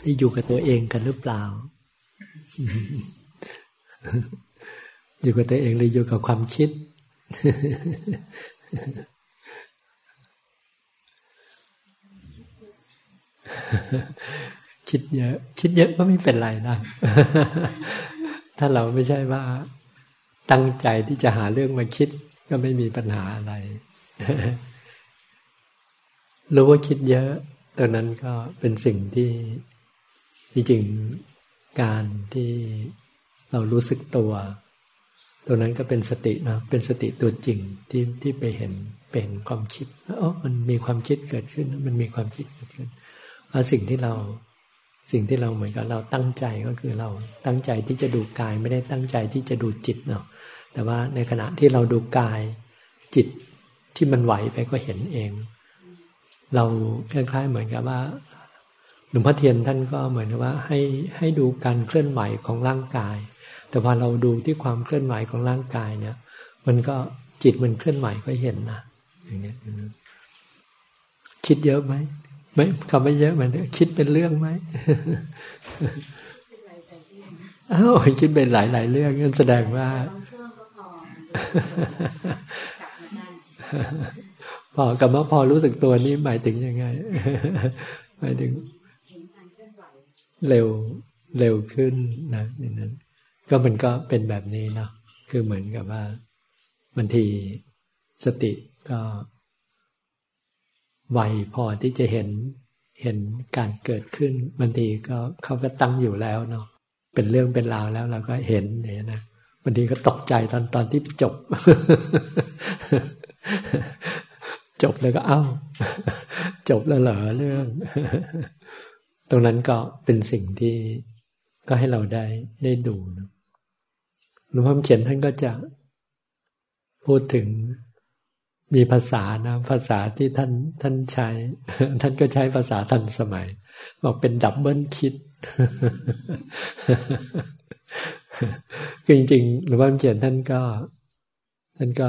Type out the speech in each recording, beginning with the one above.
ได้อยู่กับตัวเองกันหรือเปล่า อยู่กับตัวเองหรืออยู่กับความคิด คิดเยอะ คิดเยอะก็ไม่เป็นไรนะ ถ้าเราไม่ใช่ว่า ตั้งใจที่จะหาเรื่องมาคิด ก็ไม่มีปัญหาอะไรรู้ว่าคิดเยอะ ตอนนั้นก็เป็นสิ่งที่ที่จริงการที่เรารู้สึกตัวตรงนั้นก็เป็นสตินะเป็นสติตัวจริงที่ที่ไปเห็นเป็นความคิดอ๋อมันมีความคิดเกิดขึ้น มันมีความคิดเกิดขึ้นสิ่งที่เราสิ่งที่เราเหมือนกับเราตั้งใจก็คือเราตั้งใจที่จะดูกายไม่ได้ตั้งใจที่จะดูจิตเนาะแต่ว่าในขณะที่เราดูกายจิตที่มันไหวไปก็เห็นเอง เราคล้ายๆเหมือนกับว่าหลวงพ่อเทียนท่านก็เหมือนกับว่าให้ให้ดูการเคลื่อนไหวของร่างกาย แต่พอเราดูที่ความเคลื่อนไหวของร่างกายเนี่ย มันก็จิตมันเคลื่อนไหวก็เห็นนะอย่างเงี้ยคิดเยอะไหมไม่คำไม่เยอะเหมือนคิดเป็นเรื่องไหมอ้าวคิดเป็นหลายๆเรื่องนั่นแสดงว่า พอกับว่าพอรู้สึกตัวนี้หมายถึงยังไง หมายถึง เร็วเร็วขึ้นนะอย่างนั้น ก็มันก็เป็นแบบนี้เนาะคือเหมือนกับว่าบางทีสติก็ไวพอที่จะเห็นเห็นการเกิดขึ้นบางทีก็เขาก็ตั้งอยู่แล้วเนาะเป็นเรื่องเป็นราวแล้วเราก็เห็นเนี่ยนะบางทีก็ตกใจตอนตอนที่จบ จบแล้วก็เอ้า จบแล้วเหรอเรื่อง ตรงนั้นก็เป็นสิ่งที่ก็ให้เราได้ได้ดูนะหลวงพ่อเขียนท่านก็จะพูดถึงมีภาษานะ ภาษาที่ท่านท่านใช้ ท่านก็ใช้ภาษาทันสมัย บอกเป็นดับเบิลคิดคือจริงๆหลวงพ่อเขียนท่านก็ ท่านก็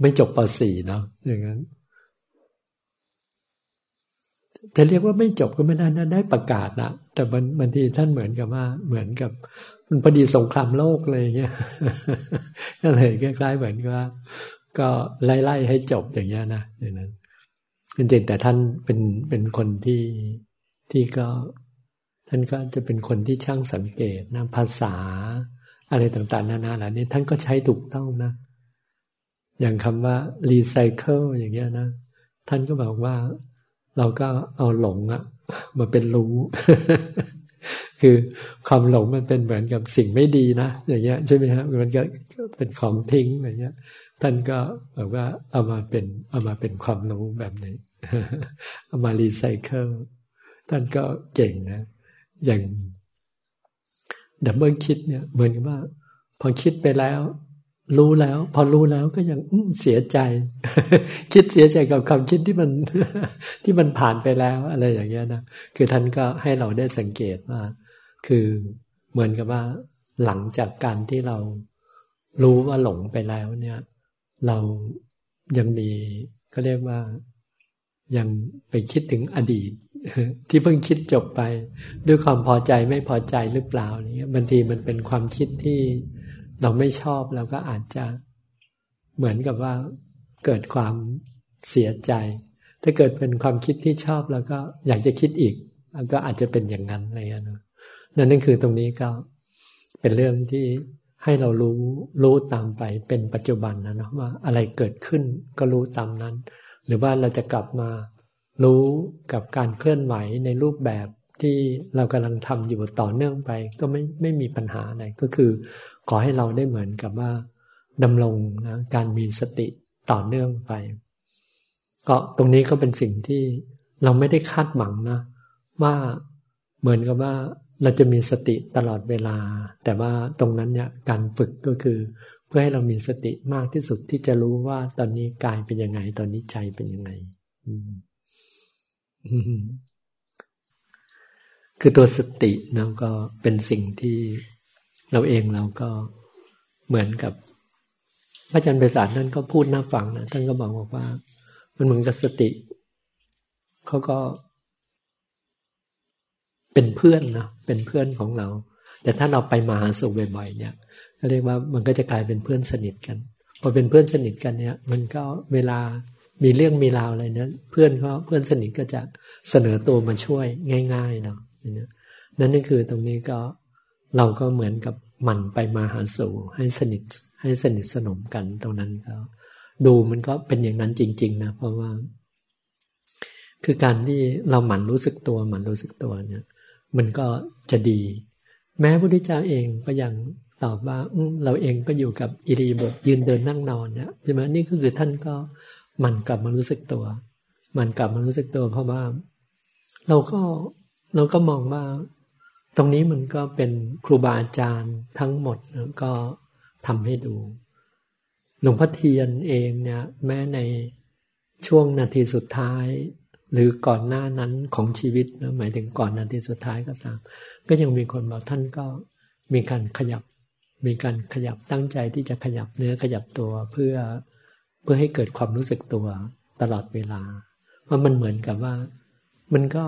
ไม่จบป .4 เนาะอย่างนั้น จะเรียกว่าไม่จบก็ไม่ได้นะได้ประกาศนะแต่บางบางทีท่านเหมือนกับว่าเหมือนกับ มันพอดีสงครามโลกเลยเงี้ยก็เลยคล้ายๆเหมือนกับก็ไล่ๆให้จบอย่างเงี้ยนะอย่างนั้นจริงๆแต่ท่านเป็นเป็นคนที่ที่ก็ท่านก็จะเป็นคนที่ช่างสังเกตนะภาษา อะไรต่างๆ นานาเหล่านี้ท่านก็ใช้ถูกต้องนะ อย่างคำว่ารีไซเคิลอย่างเงี้ยนะ ท่านก็บอกว่า เราก็เอาหลงอะมาเป็นรู้ คือความหลงมันเป็นเหมือนกับสิ่งไม่ดีนะอย่างเงี้ยใช่ไหมฮะมันก็เป็นของทิ้งอะไรเงี้ย ท่านก็บอกว่าเอามาเป็นเอามาเป็นความรู้แบบนี้เอามารีไซเคิลท่านก็เก่งนะ อย่างดับเบิลคิดเนี่ยเหมือนกับว่า พอคิดไปแล้ว รู้แล้ว พอรู้แล้วก็ยังเสียใจ คิดเสียใจกับความคิดที่มันที่มันผ่านไปแล้วอะไรอย่างเงี้ยนะคือท่านก็ให้เราได้สังเกตว่า คือเหมือนกับว่า หลังจากการที่เรารู้ว่าหลงไปแล้วเนี่ย เรายังมีก็เรียกว่ายังไปคิดถึงอดีต ที่เพิ่งคิดจบไป ด้วยความพอใจไม่พอใจหรือเปล่าเนี่ยบางทีมันเป็นความคิดที่ เราไม่ชอบเราก็อาจจะเหมือนกับว่าเกิดความเสียใจ ถ้าเกิดเป็นความคิดที่ชอบแล้วก็อยากจะคิดอีกก็อาจจะเป็นอย่างนั้นอะไรเงี้ยนะนั่นนั่นคือตรงนี้ก็เป็นเรื่องที่ให้เรารู้รู้ตามไปเป็นปัจจุบันนะนะว่าอะไรเกิดขึ้นก็รู้ตามนั้น หรือว่าเราจะกลับมารู้กับการเคลื่อนไหวในรูปแบบที่เรากำลังทำอยู่ต่อเนื่องไป ก็ไม่ไม่มีปัญหาอะไรก็คือ ขอให้เราได้เหมือนกับว่าดำรงนะการมีสติต่อเนื่องไป ก็ตรงนี้ก็เป็นสิ่งที่เราไม่ได้คาดหวังนะ ว่าเหมือนกับว่าเราจะมีสติตลอดเวลา แต่ว่าตรงนั้นเนี่ยการฝึกก็คือ เพื่อให้เรามีสติมากที่สุดที่จะรู้ว่าตอนนี้กายเป็นยังไง ตอนนี้ใจเป็นยังไงคือตัวสตินะก็เป็นสิ่งที่ เราเองเราก็เหมือนกับพระอาจารย์ไพศาลท่านก็พูดน่าฟังนะท่านก็บอกบอกว่า มันเหมือนกับสติเขาก็ เป็นเพื่อนนะเป็นเพื่อนของเรา แต่ถ้าเราไปมาหาสู่บ่อยๆเนี่ยก็เรียกว่ามันก็จะกลายเป็นเพื่อนสนิทกันพอเป็นเพื่อนสนิทกันเนี่ย มันก็เวลามีเรื่องมีราวอะไรเนี่ยเพื่อนก็เพื่อนสนิทก็จะเสนอตัวมาช่วยง่ายๆเนาะนั่นนี่คือตรงนี้ก็ เราก็เหมือนกับหมั่นไปมาหาสู่ให้สนิทให้สนิทสนมกันตรงนั้นก็ดูมันก็เป็นอย่างนั้นจริง ๆ นะ เพราะว่า คือการที่เราหมั่นรู้สึกตัว หมั่นรู้สึกตัวเนี่ย มันก็จะดี แม้พระพุทธเจ้าเองก็ยังตอบว่าเราเองก็อยู่กับอิริบถยืนเดินนั่งนอนเนี่ยใช่ไหมนี่ก็คือท่านก็มันกลับมารู้สึกตัว มันกลับมารู้สึกตัวเพราะว่า เราก็เราก็มองว่า ตรงนี้มันก็เป็นครูบาอาจารย์ทั้งหมดก็ทำให้ดู หลวงพ่อเทียนเองเนี่ยแม้ในช่วงนาทีสุดท้าย หรือก่อนหน้านั้นของชีวิตนะหมายถึงก่อนนาทีสุดท้ายก็ตาม ก็ยังมีคนบอกท่านก็มีการขยับ มีการขยับตั้งใจที่จะขยับเนื้อขยับตัวเพื่อเพื่อให้เกิดความรู้สึกตัวตลอดเวลาว่ามันเหมือนกับว่า มันก็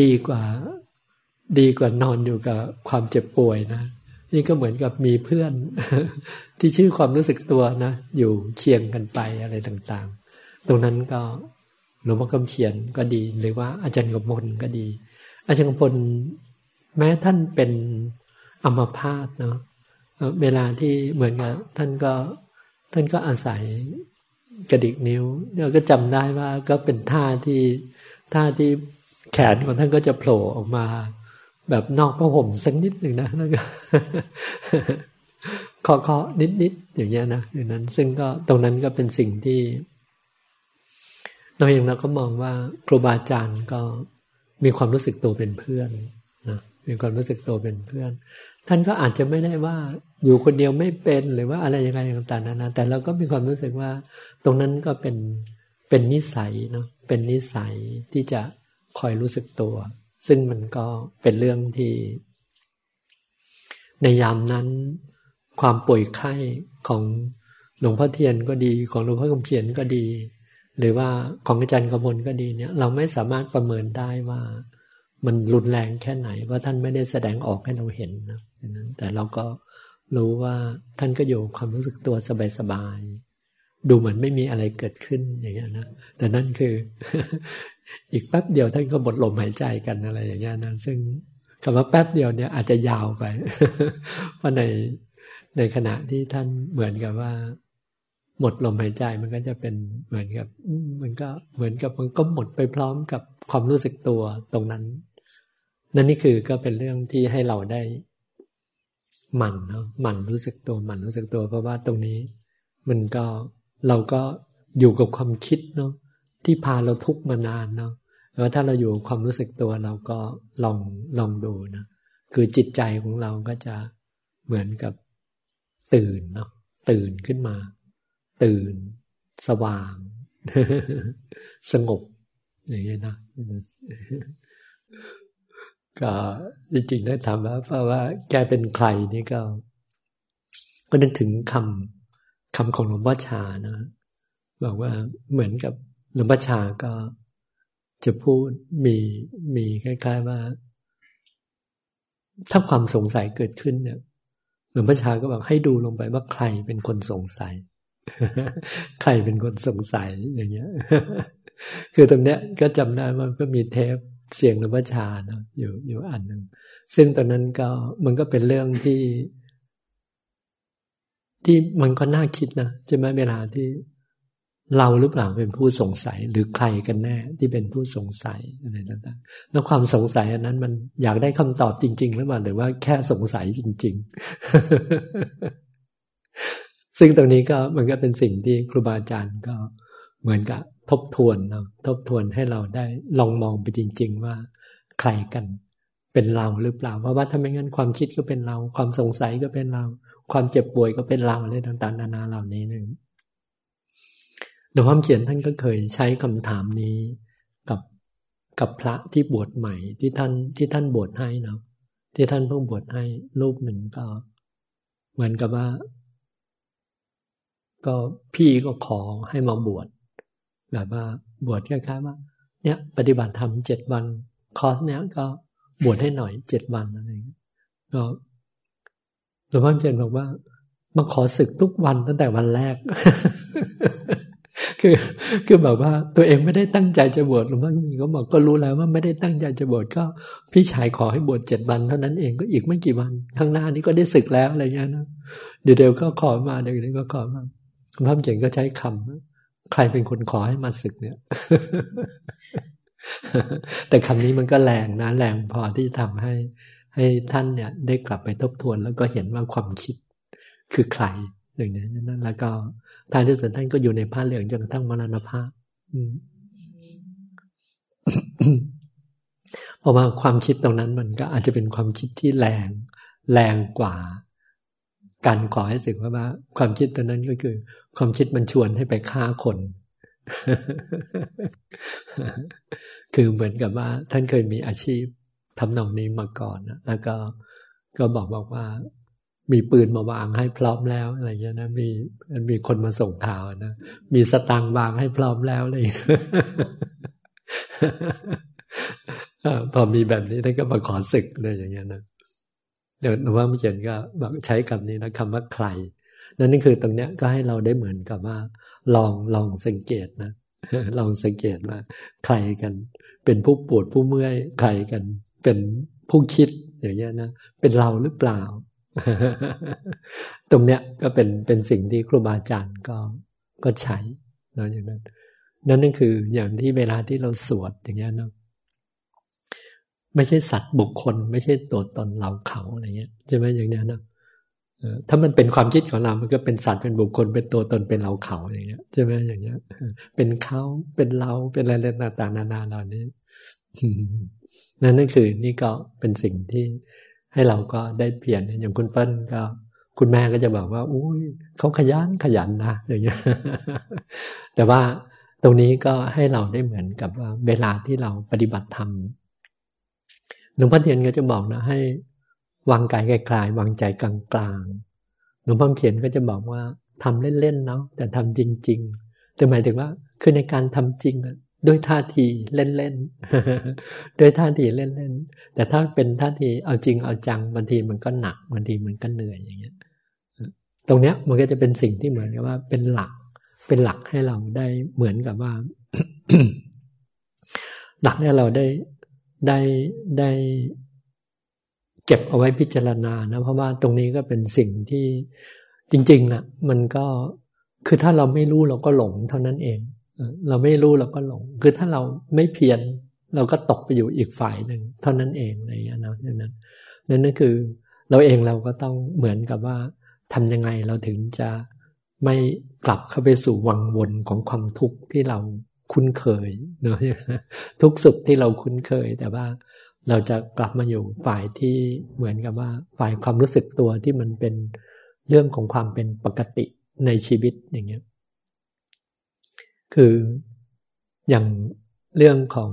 ดีกว่า ดีกว่านอนอยู่กับความเจ็บป่วยนะ นี่ก็เหมือนกับมีเพื่อน ที่ชื่อความรู้สึกตัวนะ อยู่เคียงกันไปอะไรต่างๆ ตรงนั้นก็หลวงพ่อคำเขียนก็ดี หรือว่าอาจารย์กมลก็ดี อาจารย์กมลแม้ท่านเป็นอัมพาตเนาะเวลาที่เหมือนกับท่านก็ท่านก็อาศัยกระดิกนิ้วเราก็จำได้ว่าก็เป็นท่าที่ท่าที่แขนของท่านก็จะโผล่ออกมา แบบนอกผ้าห่มสักนิดหนึ่งนะแล้วก็เคาะเคาะนิดนิดอย่างเงี้ยนะอย่างนั้น ซึ่งก็ตรงนั้นก็เป็นสิ่งที่เราเองเราก็มองว่าครูบาอาจารย์ก็มีความรู้สึกตัวเป็นเพื่อนนะมีความรู้สึกตัวเป็นเพื่อน ท่านก็อาจจะไม่ได้ว่าอยู่คนเดียวไม่เป็นหรือว่าอะไรยังไงต่างๆนานาแต่เราก็มีความรู้สึกว่า ตรงนั้นก็เป็นเป็นนิสัยเนาะเป็นนิสัยที่จะคอยรู้สึกตัว ซึ่งมันก็เป็นเรื่องที่ ในยามนั้น ความป่วยไข้ของหลวงพ่อเทียนก็ดี ของหลวงพ่อคำเขียนก็ดี หรือว่าของอาจารย์กมลก็ดีเนี่ย เราไม่สามารถประเมินได้ว่า มันรุนแรงแค่ไหน ว่าท่านไม่ได้แสดงออกให้เราเห็นนะนั้นแต่เราก็รู้ว่าท่านก็อยู่ความรู้สึกตัวสบายๆดูเหมือนไม่มีอะไรเกิดขึ้นอย่างเงี้ยนะแต่นั่นคือ อีกแป๊บเดียวท่านก็หมดลมหายใจกันอะไรอย่างเงี้ยนะซึ่งคำว่าแป๊บเดียวเนี่ยอาจจะยาวไป เพราะในในขณะที่ท่านเหมือนกับว่า หมดลมหายใจมันก็จะเป็นเหมือนกับ มันก็เหมือนกับมันก็หมดไปพร้อมกับความรู้สึกตัวตรงนั้น นั่นนี่คือก็เป็นเรื่องที่ให้เราได้หมั่นเนาะหมั่นรู้สึกตัวหมั่นรู้สึกตัวเพราะว่าตรงนี้ มันก็เราก็อยู่กับความคิดเนาะ ที่พาเราทุกมานานเนาะแล้วถ้าเราอยู่ความรู้สึกตัวเราก็ลองลองดูนะคือจิตใจของเราก็จะเหมือนกับตื่นเนาะตื่นขึ้นมา ตื่น สว่าง สงบอย่างเงี้ยนะก็จริงๆได้ทำแล้วเพราะว่าแกเป็นใครนี่ก็ ก็นึกถึงคำคำของหลวงพ่อชานะบอกว่าเหมือนกับ หลวงพ่อชาก็จะพูดมีมีคล้ายๆว่า ถ้าความสงสัยเกิดขึ้นเนี่ยหลวงพ่อชาก็บอกให้ดูลงไปว่าใครเป็นคนสงสัย ใครเป็นคนสงสัยอย่างเงี้ย คือตรงเนี้ยก็จำได้ว่าก็มีเทปเสียงหลวงพ่อชาเนาะอยู่อยู่อันหนึ่งซึ่งตอนนั้นก็มันก็เป็นเรื่องที่ ที่มันก็น่าคิดนะใช่ไหมเวลาที่ เราหรือเปล่าเป็นผู้สงสัยหรือใครกันแน่ที่เป็นผู้สงสัยอะไรต่างๆ แล้วความสงสัยอันนั้นมันอยากได้คำตอบจริง ๆ หรือเปล่าหรือว่าแค่สงสัยจริง ๆ ซึ่งตรงนี้ก็มันก็เป็นสิ่งที่ครูบาอาจารย์ก็เหมือนกับทบทวนนะทบทวนให้เราได้ลองมองไปจริง ๆ ว่าใครกันเป็นเราหรือเปล่าเพราะว่าถ้าไม่งั้นความคิดก็เป็นเรา ความสงสัยก็เป็นเรา ความเจ็บป่วยก็เป็นเราอะไรต่าง ๆ นานาเหล่านี้นึง ลวงพ่อเขียนท่านก็เคยใช้คำถามนี้กับกับพระที่บวชใหม่ที่ท่านที่ท่านบวชให้เนาะที่ท่านเพิ่งบวชให้รูปหนึ่งก็ เหมือนกับว่า ก็พี่ก็ขอให้มาบวชแบบว่าบวชคล้ายๆว่าเนี่ย ปฏิบัติธรรมเจ็ดวัน คอร์สเนี้ยก็บวชให้หน่อยเจ็ดวันอะไรอย่างเงี้ยก็หลวงพ่อเจนบอกว่ามาขอศึกทุกวันตั้งแต่วันแรก คือ คือแบบว่าตัวเองไม่ได้ตั้งใจจะบวชหลวงพ่อมีก็บอกก็รู้แล้วว่าไม่ได้ตั้งใจจะบวชก็ พี่ชายขอให้บวชเจ็ดวันเท่านั้นเองก็อีกไม่กี่วัน ข้างหน้านี้ก็ได้ศึกแล้วอะไรเงี้ยนะเดี๋ยวเดี๋ยวก็ขอมาเดี๋ยวนี้ก็ขอมาหลวงพ่อเจนก็ใช้คำใครเป็นคนขอให้มาศึกเนี่ย แต่คำนี้มันก็แรงนะแรงพอที่ทำให้ ให้ท่านเนี่ย ได้กลับไปทบทวนแล้วก็เห็นว่าความคิดคือใคร อย่างนี้นั้นแล้วก็ท้ายที่สุดท่านก็อยู่ในผ้าเหลืองจนกระทั่งมรณภาพเพราะว่าความคิดตรงนั้นมันก็อาจจะเป็นความคิดที่แรงแรงกว่า การก่อให้สึกว่า ความคิดตัวนั้นก็คือ ความคิดมันชวนให้ไปฆ่าคน คือเหมือนกับว่า ท่านเคยมีอาชีพทำนองนี้มาก่อนนะแล้วก็ก็บอกบอกว่า มีปืนมาวางให้พร้อมแล้วอะไรเงี้ยนะมีมีคนมาส่งข่าวนะมีสตังวางให้พร้อมแล้วเลยพอมีแบบนี้ท่านก็มาขอศึกเลยอย่างเงี้ยนะเดี๋ยวว่าเมื่อกี้ก็บอกใช้คำนี้นะคำว่าใคร นั่นนี่คือตรงเนี้ยก็ให้เราได้เหมือนกับว่า ลองลองสังเกตนะลองสังเกตว่าใครกัน เป็นผู้ปวดผู้เมื่อยใครกัน เป็นผู้คิดอย่างเงี้ยนะเป็นเราหรือเปล่า ตรงเนี้ยก็เป็นเป็นสิ่งที่ครูบาอาจารย์ก็ก็ใช้เนาะอย่างนั้น นั่นนั่นคืออย่างที่เวลาที่เราสวดอย่างเงี้ยเนาะไม่ใช่สัตว์บุคคล ไม่ใช่ตัวตนเราเขาอะไรเงี้ยใช่ไหมอย่างเนี้ยเนาะถ้ามันเป็นความคิดของเรา มันก็เป็นสัตว์เป็นบุคคล เป็นตัวตนเป็นเราเขาอย่างเงี้ยใช่ไหมอย่างเงี้ย เป็นเขาเป็นเราเป็นอะไรต่างๆนานาเหล่านี้นั่นนั่นคือ นี่ก็เป็นสิ่งที่ ให้เราก็ได้เปลี่ยนอย่างคุณเปิ้ลก็ คุณแม่ก็จะบอกว่าอุ้ยเขาขยันขยันนะอย่างเงี้ยแต่ว่าตรงนี้ก็ให้เราได้เหมือนกับว่าเวลาที่เราปฏิบัติธรรมหลวงพ่อเทียนก็จะบอกนะ ให้วางกายไกลๆวางใจกลางๆหลวงพ่อเขียนก็จะบอกว่าทำเล่นๆเนาะแต่ทำจริง ๆ แต่หมายถึงว่าคือในการทำจริง ด้วยท่าทีเล่นๆด้วยท่าทีเล่นๆแต่ถ้าเป็นท่าทีเอาจริงเอาจังบางทีมันก็หนักบางทีมันก็เหนื่อยอย่างเงี้ยตรงเนี้ยมันก็จะเป็นสิ่งที่เหมือนกับว่าเป็นหลัก เป็นหลักให้เราได้เหมือนกับว่า หลักให้เราได้ได้ได้เก็บเอาไว้พิจารณานะเพราะว่าตรงนี้ก็เป็นสิ่งที่จริงๆนะมันก็คือถ้าเราไม่รู้เราก็หลงเท่านั้นเอง เราไม่รู้เราก็หลง คือถ้าเราไม่เพียรเราก็ตกไปอยู่อีกฝ่ายหนึ่งเท่านั้นเองอะไรอย่างนั้นดังนั้นนั่นก็คือเราเองเราก็ต้องเหมือนกับว่าทำยังไงเราถึงจะไม่กลับเข้าไปสู่วังวนของความทุกข์ที่เราคุ้นเคยเนาะทุกสุขที่เราคุ้นเคย แต่ว่าเราจะกลับมาอยู่ฝ่ายที่เหมือนกับว่าฝ่ายความรู้สึกตัวที่มันเป็นเรื่องของความเป็นปกติในชีวิตอย่างเงี้ย คืออย่างเรื่องของ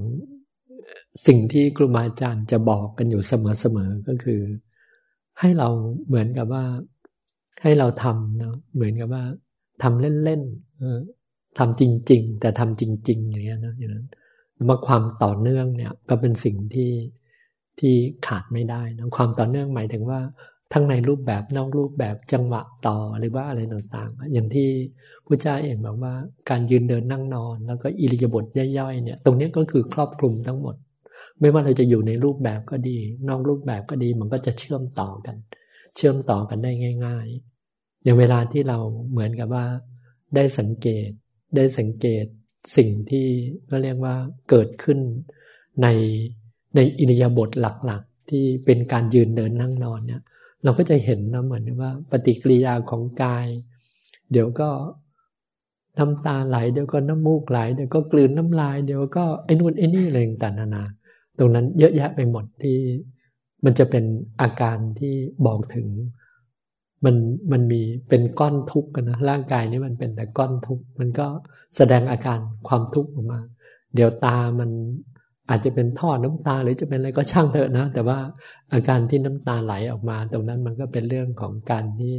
สิ่งที่ครูบาอาจารย์จะบอกกันอยู่เสมอๆก็คือ ให้เราเหมือนกับว่า ให้เราทำเนาะเหมือนกับว่าทำเล่นๆทำจริง ๆ แต่ทำจริง ๆ อย่างเงี้ยนะอย่างนั้นมาความต่อเนื่องเนี่ยก็เป็นสิ่งที่ที่ขาดไม่ได้นะความต่อเนื่องหมายถึงว่า ทั้งในรูปแบบนอกรูปแบบจังหวะต่อหรือว่าอะไรต่างๆ อย่างที่พระเจ้าเองบอกว่าการยืนเดินนั่งนอน แล้วก็อิริยาบถย่อยๆเนี่ยตรงนี้ก็คือครอบคลุมทั้งหมด ไม่ว่าเราจะอยู่ในรูปแบบก็ดี นอกรูปแบบก็ดีมันก็จะเชื่อมต่อกัน เชื่อมต่อกันได้ง่าย ๆ อย่างเวลาที่เราเหมือนกับว่า ได้สังเกต ได้สังเกตสิ่งที่ก็เรียกว่าเกิดขึ้นในในอิริยาบถหลักๆ ที่เป็นการยืนเดินนั่งนอนเนี่ย เราก็จะเห็นนะเหมือนว่า ปฏิกิริยาของกาย เดี๋ยวก็น้ำตาไหล เดี๋ยวก็น้ำมูกไหล เดี๋ยวก็กลืนน้ำลาย เดี๋ยวก็ไอ้นู่นไอ้นี่อะไรต่างๆนานา ตรงนั้นเยอะแยะไปหมดที่มันจะเป็นอาการที่บอกถึง มันมันมีเป็นก้อนทุกข์กันนะร่างกายนี้มันเป็นแต่ก้อนทุกข์มันก็แสดงอาการความทุกข์ออกมา เดี๋ยวตามัน อาจจะเป็นท่อน้ำตาหรือจะเป็นอะไรก็ช่างเถอะนะ แต่ว่าอาการที่น้ำตาไหลออกมา ตรงนั้นมันก็เป็นเรื่องของการที่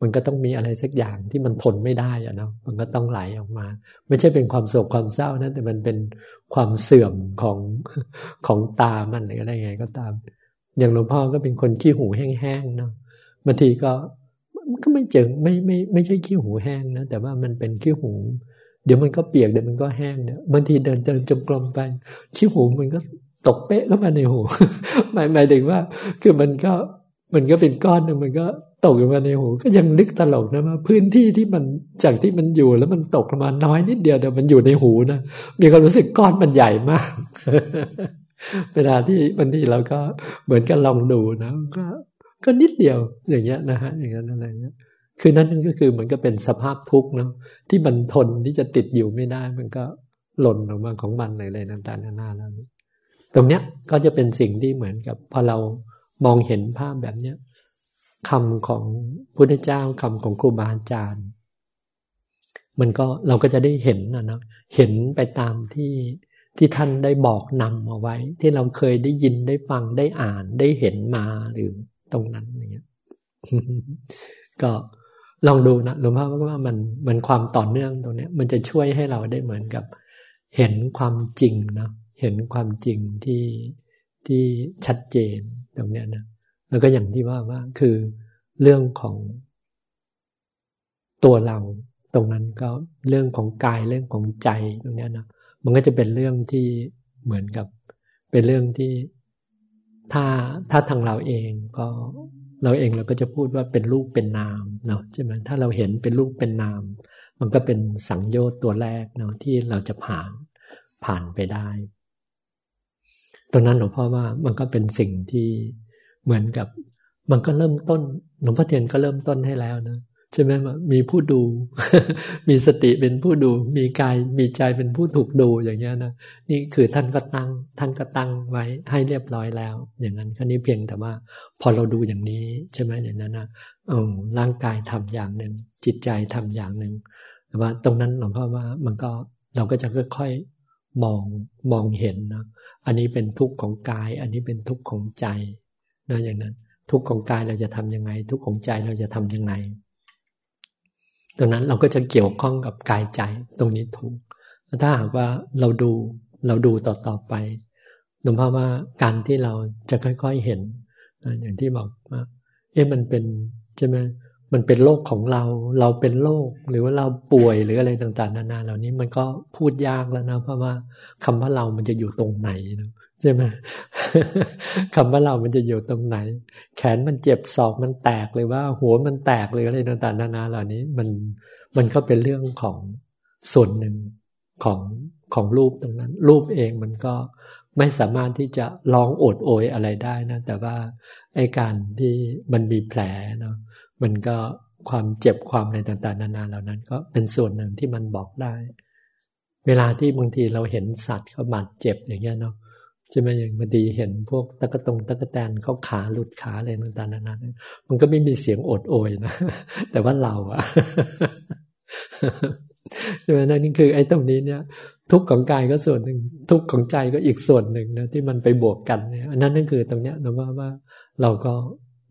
มันก็ต้องมีอะไรสักอย่างที่มันทนไม่ได้อะเนาะมันก็ต้องไหลออกมา ไม่ใช่เป็นความโศกความเศร้านะแต่มันเป็นความเสื่อมของของตามันหรืออะไรไงก็ตาม อย่างหลวงพ่อก็เป็นคนขี้หูแห้งๆเนาะบางทีก็ก็ไม่เจงไม่ไม่ไม่ใช่ขี้หูแห้งนะแต่ว่ามันเป็นขี้หู เดี๋ยวมันก็เปียกเดี๋ยวมันก็แห้งเนี่ยบางทีเดินเดินจงกรมไปขี้หูมันก็ตกเป๊ะเข้ามาในหูหมายหมายถึงว่า คือมันก็มันก็เป็นก้อนนึงมันก็ตกลงมาในหูก็ยังนึกตลกนะว่าพื้นที่ที่มันจากที่มันอยู่แล้วมันตกลงมาน้อยนิดเดียวแต่มันอยู่ในหูนะมีความรู้สึกก้อนมันใหญ่มาก เวลาที่บางทีเราก็เหมือนกันลองดูนะก็ก็นิดเดียวอย่างเงี้ยนะฮะอย่างนั้นอะไรเงี้ย คือนั่นก็คือเหมือนก็เป็นสภาพทุกข์เนาะที่มันทนที่จะติดอยู่ไม่ได้ มันก็หล่นออกมาของมันอะไรต่างๆนานาแล้วตรงเนี้ยก็จะเป็นสิ่งที่เหมือนกับพอเรามองเห็นภาพแบบเนี้ยคำของพุทธเจ้าคำของครูบาอาจารย์ มันก็เราก็จะได้เห็นนะนะเห็นไปตามที่ที่ท่านได้บอกนำเอาไว้ ที่เราเคยได้ยินได้ฟังได้อ่านได้เห็นมาหรือตรงนั้นอย่างเงี้ยก็ ลองดูนะหลวงพ่อว่ามันมันความต่อเนื่องตรงนี้มันจะช่วยให้เราได้เหมือนกับ เห็นความจริงนะเห็นความจริงที่ที่ชัดเจนตรงนี้นะแล้วก็อย่างที่ว่าว่าคือเรื่องของตัวเราตรงนั้นก็เรื่องของกายเรื่องของใจตรงนี้นะมันก็จะเป็นเรื่องที่เหมือนกับ เป็นเรื่องที่ถ้าถ้าทางเราเองก็ เราเองเราก็จะพูดว่าเป็นรูปเป็นนามเนาะใช่ไหมถ้าเราเห็นเป็นรูปเป็นนาม มันก็เป็นสังโยชน์ตัวแรกเนาะที่เราจะผ่านผ่านไปได้ตรงนั้นหลวงพ่อว่ามันก็เป็นสิ่งที่เหมือนกับ มันก็เริ่มต้นหลวงพ่อเทียนก็เริ่มต้นให้แล้วนะ ใช่ไหมมีผู้ดู มีสติเป็นผู้ดู มีกายมีใจเป็นผู้ถูกดูอย่างเงี้ยนะนี่คือท่านก็ตั้ง ท่านก็ตั้งไว้ให้เรียบร้อยแล้ว อย่างนั้นก็นี้เพียงแต่ว่า พอเราดูอย่างนี้ใช่ไหมอย่างนั้นนะเออร่างกายทำอย่างหนึ่งจิตใจทำอย่างหนึ่งแต่ว่าตรงนั้นหลวงพ่อว่ามันก็เราก็จะค่อยๆมองมองเห็นนะอันนี้เป็นทุกข์ของกาย อันนี้เป็นทุกข์ของใจนะอย่างนั้น ทุกข์ของกายเราจะทํำยังไง ทุกข์ของใจเราจะทํำยังไง ตรงนั้นเราก็จะเกี่ยวข้องกับกายใจตรงนี้ถูก ถ้าหากว่าเราดูเราดูต่อต่อไปหลวงพ่อว่าการที่เราจะค่อยๆเห็นอย่างที่บอกว่าเอ๊ะมันเป็นใช่ไหมมันเป็นโรคของเรา เราเป็นโรคหรือว่าเราป่วยหรืออะไรต่าง ๆ นานา เหล่านี้มันก็พูดยากแล้วนะเพราะว่าคำว่าเรามันจะอยู่ตรงไหนนะ ใช่ไหมคำว่าเรามันจะอยู่ตรงไหน แขนมันเจ็บศอกมันแตกเลยว่า หัวมันแตกเลยอะไรต่างๆนานาเหล่านี้ มันมันก็เป็นเรื่องของส่วนหนึ่งของของรูปตรงนั้น รูปเองมันก็ไม่สามารถที่จะร้องโอดโอยอะไรได้นะ แต่ว่าไอ้การที่มันมีแผลเนาะมันก็ความเจ็บความอะไรต่างๆ นานาเหล่านั้น ก็เป็นส่วนหนึ่งที่มันบอกได้ เวลาที่บางทีเราเห็นสัตว์เขาบาดเจ็บอย่างเงี้ยเนาะ ใช่ไหมอย่างบางทีเห็นพวกตะกตงตะกแตนเขาขาหลุดขาอะไรต่างๆนานามันก็ไม่มีเสียงโอดโอยนะ แต่ว่าเราอะใช่ไหมนั่นนี่คือ ไอ้ตรงนี้เนี่ย ทุกของกายก็ส่วนหนึ่งทุกของใจก็อีกส่วนหนึ่งนะที่มันไปบวกกันเนี่ยอันนั้นนั่นคือตรงเนี้ยนะว่าว่าเราก็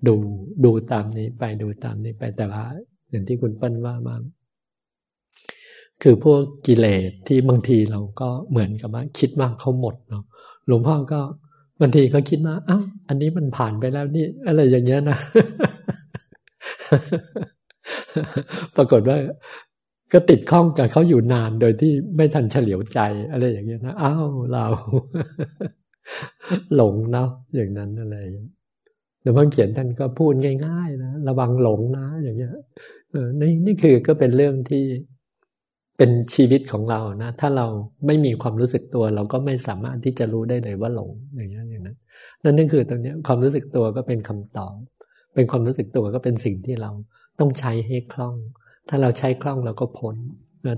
ดูดูตามนี้ไปดูตามนี้ไปแต่ว่าอย่างที่คุณปั้นว่ามาคือพวกกิเลสที่บางทีเราก็เหมือนกับว่าคิดว่าเขาหมดเนาะ หลวงพ่อก็บางทีก็คิดว่าอ้าวอันนี้มันผ่านไปแล้วนี่ อะไรอย่างเงี้ยนะ ปรากฏว่า ก็ติดข้องกับเขาอยู่นานโดยที่ไม่ทันเฉลียวใจ อะไรอย่างเงี้ยนะอ้าวเรา หลงเนาะอย่างนั้นอะไรหลวงพ่อเขียนท่านก็พูดง่ายๆนะระวังหลงนะ อย่างเงี้ยนี่นี่คือก็เป็นเรื่องที่ เป็นชีวิตของเรานะ ถ้าเราไม่มีความรู้สึกตัว เราก็ไม่สามารถที่จะรู้ได้เลยว่าหลงอย่างนี้อย่างนั้นนั่นนั่นคือตรงนี้ความรู้สึกตัวก็เป็นคำตอบ เป็นความรู้สึกตัวก็เป็นสิ่งที่เราต้องใช้ให้คล่อง ถ้าเราใช้คล่องเราก็พ้น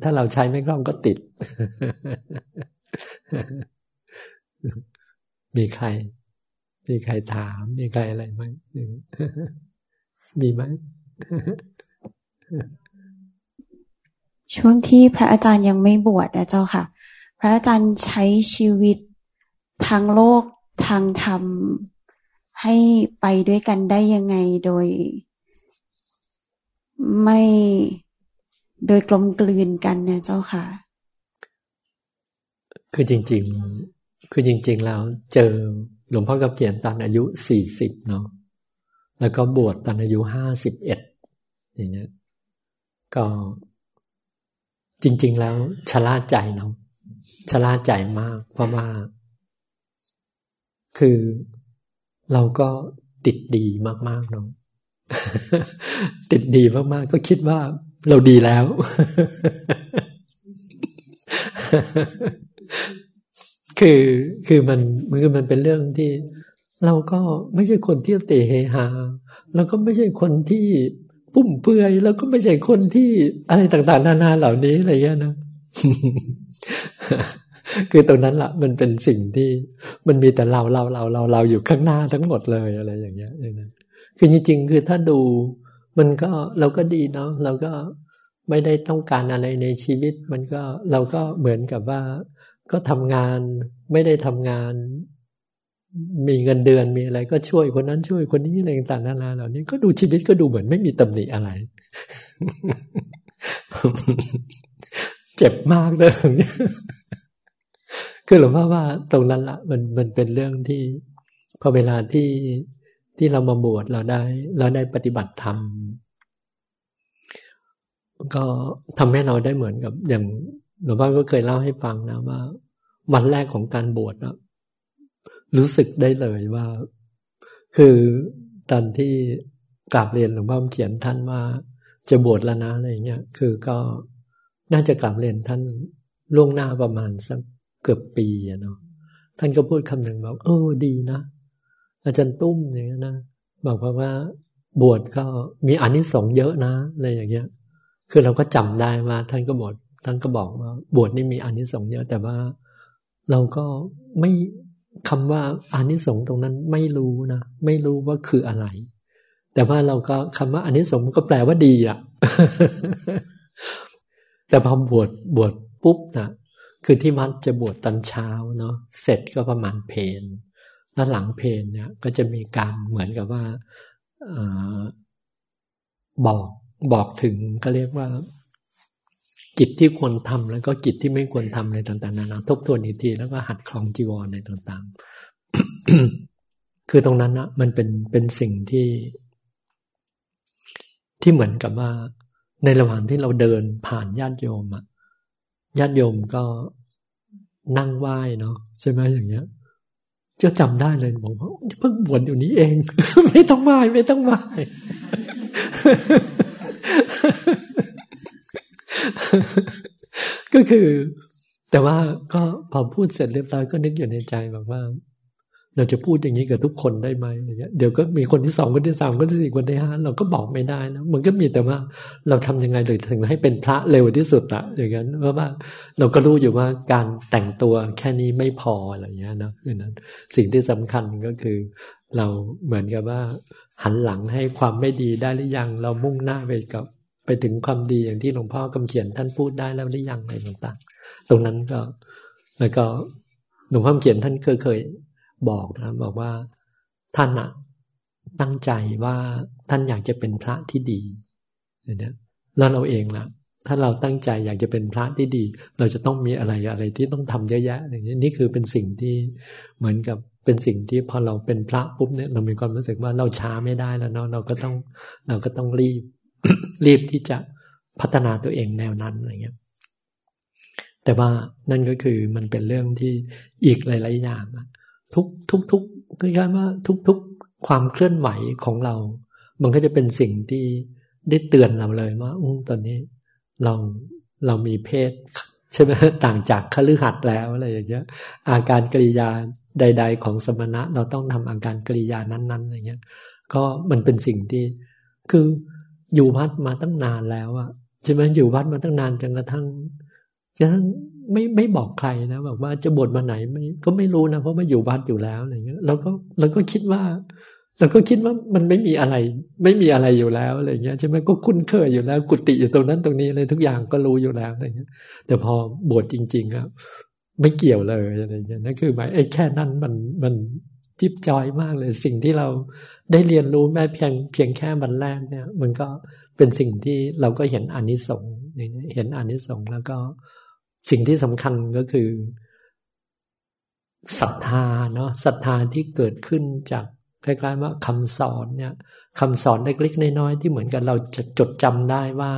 ถ้าเราใช้ไม่คล่องก็ติด มีใคร มีใครถาม มีใครอะไรไหมมีไหม ช่วงที่พระอาจารย์ยังไม่บวชนะเจ้าค่ะ พระอาจารย์ใช้ชีวิตทางโลกทางธรรมให้ไปด้วยกันได้ยังไงโดย ไม่โดยกลมกลืนกันนี่ยเจ้าค่ะ คือจริง ๆ คือจริง ๆ แล้วเจอหลวงพ่อกับเขียนตอนอายุสี่สิบเนาะแล้วก็บวชตอนอายุห้าสิบเอ็ดอย่างเงี้ยก็ จริง ๆ แล้วชะล่าใจเนาะชะล่าใจมาก เพราะว่า คือเราก็ติดดีมากๆเนาะติดดีมากๆ ก็คิดว่าเราดีแล้ว คือคือมันมันมันเป็นเรื่องที่ เราก็ไม่ใช่คนที่เตะเฮฮาแล้วก็ไม่ใช่คนที่ ปุ้มเปื่อยแล้วก็ไม่ใช่คนที่อะไรต่างๆ นานาเหล่านี้อะไรเงี้ยนะคือตรงนั้นละ่ะ มันเป็นสิ่งที่มันมีแต่เราเราเราเราเราอยู่ข้างหน้าทั้งหมดเลยอะไรอย่างเงี้ยอย่างนั้นคือจริงๆคือถ้าดูมันก็เราก็ดีเนาะเราก็ไม่ได้ต้องการอะไรในชีวิต มันก็เราก็เหมือนกับว่า ก็ทำงานไม่ได้ทำงาน มีเงินเดือนมีอะไร ก็ช่วยคนนั้นช่วยคนนี้อะไรต่างๆนานาเหล่านี้ก็ดูชีวิตก็ดูเหมือนไม่มีตำหนิอะไร เจ็บมากเลยคือหลวงพ่อว่าตรงนั้นละมันมันเป็นเรื่องที่พอเวลาที่ที่เรามาบวชเราได้ เราได้ปฏิบัติธรรมก็ทำให้เราได้เหมือนกับอย่างหลวงพ่อก็เคยเล่าให้ฟังนะว่า วันแรกของการบวชนะ รู้สึกได้เลยว่า คือตอนที่กราบเรียนหลวงพ่อเขียนท่านว่า จะบวชแล้วนะอะไรเงี้ยคือก็น่าจะกราบเรียนท่านล่วงหน้าประมาณสักเกือบปีเนาะท่านก็พูดคำหนึ่งบอกเออดีนะ อาจารย์ตุ้มอย่างเงี้ยนะบอกว่าว่าบวชก็มีอานิสงส์เยอะนะอะไรอย่างเงี้ย คือเราก็จำได้ว่าท่านก็บอกท่านก็บอกว่า บวชนี่มีอานิสงส์เยอะ แต่ว่าเราก็ไม่ คำว่าอานิสงส์ตรงนั้นไม่รู้นะไม่รู้ว่าคืออะไร แต่ว่าเราก็คำว่าอานิสงส์ก็แปลว่าดีอะ่ะ แต่พอบวชบวชปุ๊บนะคือที่วัดจะบวชตอนเช้าเนาะเสร็จก็ประมาณเพนแล้วหลังเพนเนี่ย ก็จะมีการเหมือนกับว่าอบอกบอกถึงก็เรียกว่า กิจที่ควรทำแล้วก็กิจที่ไม่ควรทำอะไรต่างๆนานาทบทวนอีกทีแล้วก็หัดคลองจีวรในต่างๆ คือตรงนั้นนะมันเป็นเป็นสิ่งที่ ที่เหมือนกับว่า ในระหว่างที่เราเดินผ่านญาติโยมอะญาติโยมก็นั่งไหว้เนาะใช่ไหมอย่างเงี้ยจะจำได้เลยบอกว่าเพิ่งบวชอยู่นี้เอง ไม่ต้องไหว้ไม่ต้องไหว้ ก็คือ แต่ว่าก็พอพูดเสร็จเรียบร้อยก็นึกอยู่ในใจแบบว่า เราจะพูดอย่างนี้กับทุกคนได้ไหมอะไรเงี้ยเดี๋ยวก็มีคนที่สองคนที่สามคนที่สี่คนที่ห้าเราก็บอกไม่ได้นะมันก็มีแต่ว่าเราทำยังไงเลยถึงให้เป็นพระเร็วที่สุดอะอย่างนั้นเพราะว่าเราก็รู้อยู่ว่าการแต่งตัวแค่นี้ไม่พออะไรเงี้ยนะอย่างนั้น สิ่งที่สำคัญก็คือ เราเหมือนกับว่าหันหลังให้ความไม่ดีได้หรือยัง เรามุ่งหน้าไปกับ ไปถึงความดีอย่างที่หลวงพ่อกำเขียนท่านพูดได้แล้วหรือยังอะไรต่างๆ ตรงนั้นก็ แล้วก็หลวงพ่อเขียนท่านเคยเคยบอกนะบอกว่าท่านอะตั้งใจว่าท่านอยากจะเป็นพระที่ดีเนี่ยแล้วเราเองล่ะ ถ้าเราตั้งใจอยากจะเป็นพระที่ดี เราจะต้องมีอะไรอะไรที่ต้องทำเยอะแยะอย่างนี้นี่คือเป็นสิ่งที่เหมือนกับเป็นสิ่งที่พอเราเป็นพระปุ๊บเนี่ยเรามีความรู้สึกว่าเราช้าไม่ได้แล้วเนาะเราก็ต้องเราก็ต้องรีบ รีบที่จะพัฒนาตัวเองแนวนั้นอะไรเงี้ยแต่ว่านั่นก็คือมันเป็นเรื่องที่อีกหลาย ๆ อย่างทุกทุกทุกก็ใช่ว่าทุกทุกความเคลื่อนไหวของเรา มันก็จะเป็นสิ่งที่ได้เตือนเราเลยว่าอุ้ตอนนี้เราเรามีเพศใช่ไหมต่างจากคฤหัสถ์แล้วอะไรอย่างเงี้ย อาการกริยาใด ๆ ของสมณะ เราต้องทำอาการกริยานั้น ๆ อะไรเงี้ย ก็มันเป็นสิ่งที่คือ อยู่วัดมาตั้งนานแล้วอะใช่ไหมอยู่วัดมาตั้งนานจนกระทั่งจนกระทั่งไม่ไม่บอกใครนะแบบว่าจะบวชมาไหนไม่ก็ไม่รู้นะเพราะว่าอยู่วัดอยู่แล้วอะไรเงี้ยเราก็เราก็คิดว่าเราก็คิดว่ามันไม่มีอะไร ไม่มีอะไรอยู่แล้วอะไรเงี้ยใช่ไหมก็คุ้นเคยอยู่แล้ว กุฏิอยู่ตรงนั้นตรงนี้เลยทุกอย่างก็รู้อยู่แล้วอะไรเงี้ย แต่พอบวชจริงๆอะไม่เกี่ยวเลยอะไรเงี้ยนั่นคือหมายไอ้แค่นั้นมันมันจิ๊บจอยมากเลยสิ่งที่เรา ได้เรียนรู้แม้เพียงเพียงแค่วันแรกเนี่ย มันก็เป็นสิ่งที่เราก็เห็นอานิสงส์เห็นอานิสงส์แล้วก็สิ่งที่สำคัญก็คือศรัทธาเนาะศรัทธาที่เกิดขึ้นจากคล้ายๆว่าคำสอนเนี่ยคำสอนเล็กๆน้อยๆที่เหมือนกันเราจะจดจำได้ว่า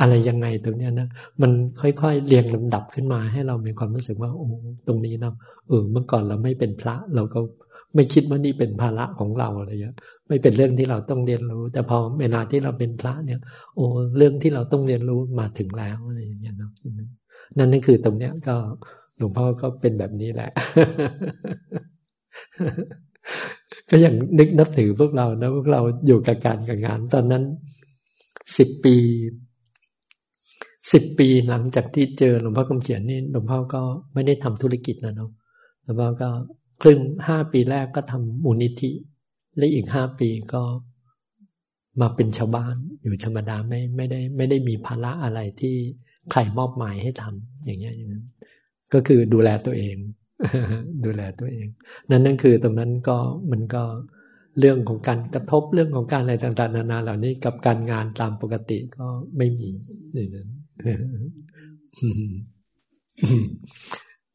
อะไรยังไงตรงเนี้ยนะมันค่อยๆเรียงลำดับขึ้นมาให้เรามีความรู้สึกว่าโอ้ตรงนี้เนาะเออเมื่อก่อนเราไม่เป็นพระเราก็ไม่คิดว่านี่เป็นภาระของเราอะไรเงี้ย ไม่เป็นเรื่องที่เราต้องเรียนรู้ แต่พอเวลาที่เราเป็นพระเนี่ย โอ้เรื่องที่เราต้องเรียนรู้มาถึงแล้วอะไรอย่างเงี้ยเนาะนั่นนั่นคือตรงเนี้ยก็หลวงพ่อก็เป็นแบบนี้แหละ ก็อย่างนึกนับถือพวกเรานะพวกเราอยู่กับการกับงาน ตอนนั้นสิบปีสิบปีหลังจากที่เจอหลวงพ่อคำเขียนนี่หลวงพ่อก็ไม่ได้ทำธุรกิจแล้วเนาะหลวงพ่อก็ครึ่งห้าปีแรกก็ทำมูลนิธิ และอีกห้าปีก็มาเป็นชาวบ้านอยู่ธรรมดาไม่ไม่ได้ ไม่ได้มีภาระอะไรที่ใครมอบหมายให้ทำอย่างเงี้ยอย่างนั้นก็คือดูแลตัวเอง ดูแลตัวเอง นั่นนั่นคือตรงนั้นก็มันก็เรื่องของการกระทบเรื่องของการอะไรต่างๆ นานาเหล่านี้กับการงานตามปกติก็ไม่มีอย่างนั้น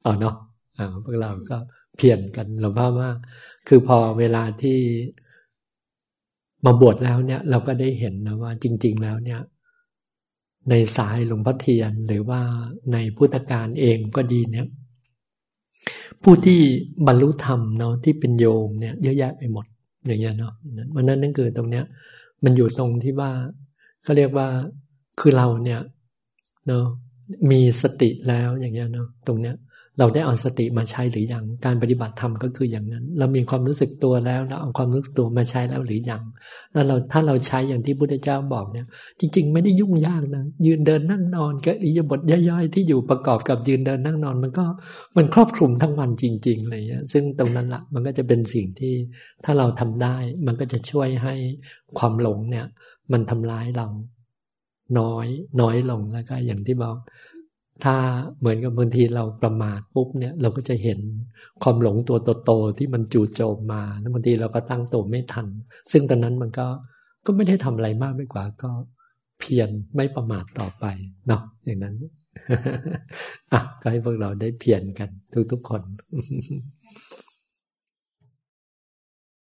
อ๋อเนาะอ่าพวกเราก็ เพียรกันหลวงพ่อว่า คือพอเวลาที่มาบวชแล้วเนี่ย เราก็ได้เห็นนะว่าจริง ๆ แล้วเนี่ย ในสายหลวงพ่อเทียนหรือว่าในพุทธการเองก็ดีเนี่ย ผู้ที่บรรลุธรรมเนาะที่เป็นโยมเนี่ยเยอะแยะไปหมดอย่างเงี้ยเนาะวันนั้นนั่นคือตรงเนี้ย มันอยู่ตรงที่ว่าเขาเรียกว่าคือเราเนี่ยเนาะมีสติแล้วอย่างเงี้ยเนาะตรงเนี้ย เราได้เอาสติมาใช้หรือยัง การปฏิบัติธรรมก็คืออย่างนั้น เรามีความรู้สึกตัวแล้วเราเอาความรู้สึกตัวมาใช้แล้วหรือยังแล้วเราถ้าเราใช้อย่างที่พุทธเจ้าบอกเนี่ย จริง ๆ ไม่ได้ยุ่งยากนะยืนเดินนั่งนอนก็อิยาบทย่อยๆ ที่อยู่ประกอบกับยืนเดินนั่งนอน มันก็มันครอบคลุมทั้งวันจริงๆอะไรเงี้ยซึ่งตรงนั้นละมันก็จะเป็นสิ่งที่ถ้าเราทำได้ มันก็จะช่วยให้ความหลงเนี่ย มันทำร้ายเรา น้อย น้อยลงแล้วก็อย่างที่บอก ถ้าเหมือนกับบางทีเราประมาทปุ๊บเนี่ยเราก็จะเห็นความหลงตัวโตๆที่มันจู่โจมมาแล้วบางทีเราก็ตั้งตัวไม่ทัน ซึ่งตอนนั้นมันก็ก็ไม่ได้ทำอะไรมากไปกว่าก็เพียรไม่ประมาทต่อไปเนาะอย่างนั้นอะก็ให้พวกเราได้เพียรกันทุกๆคน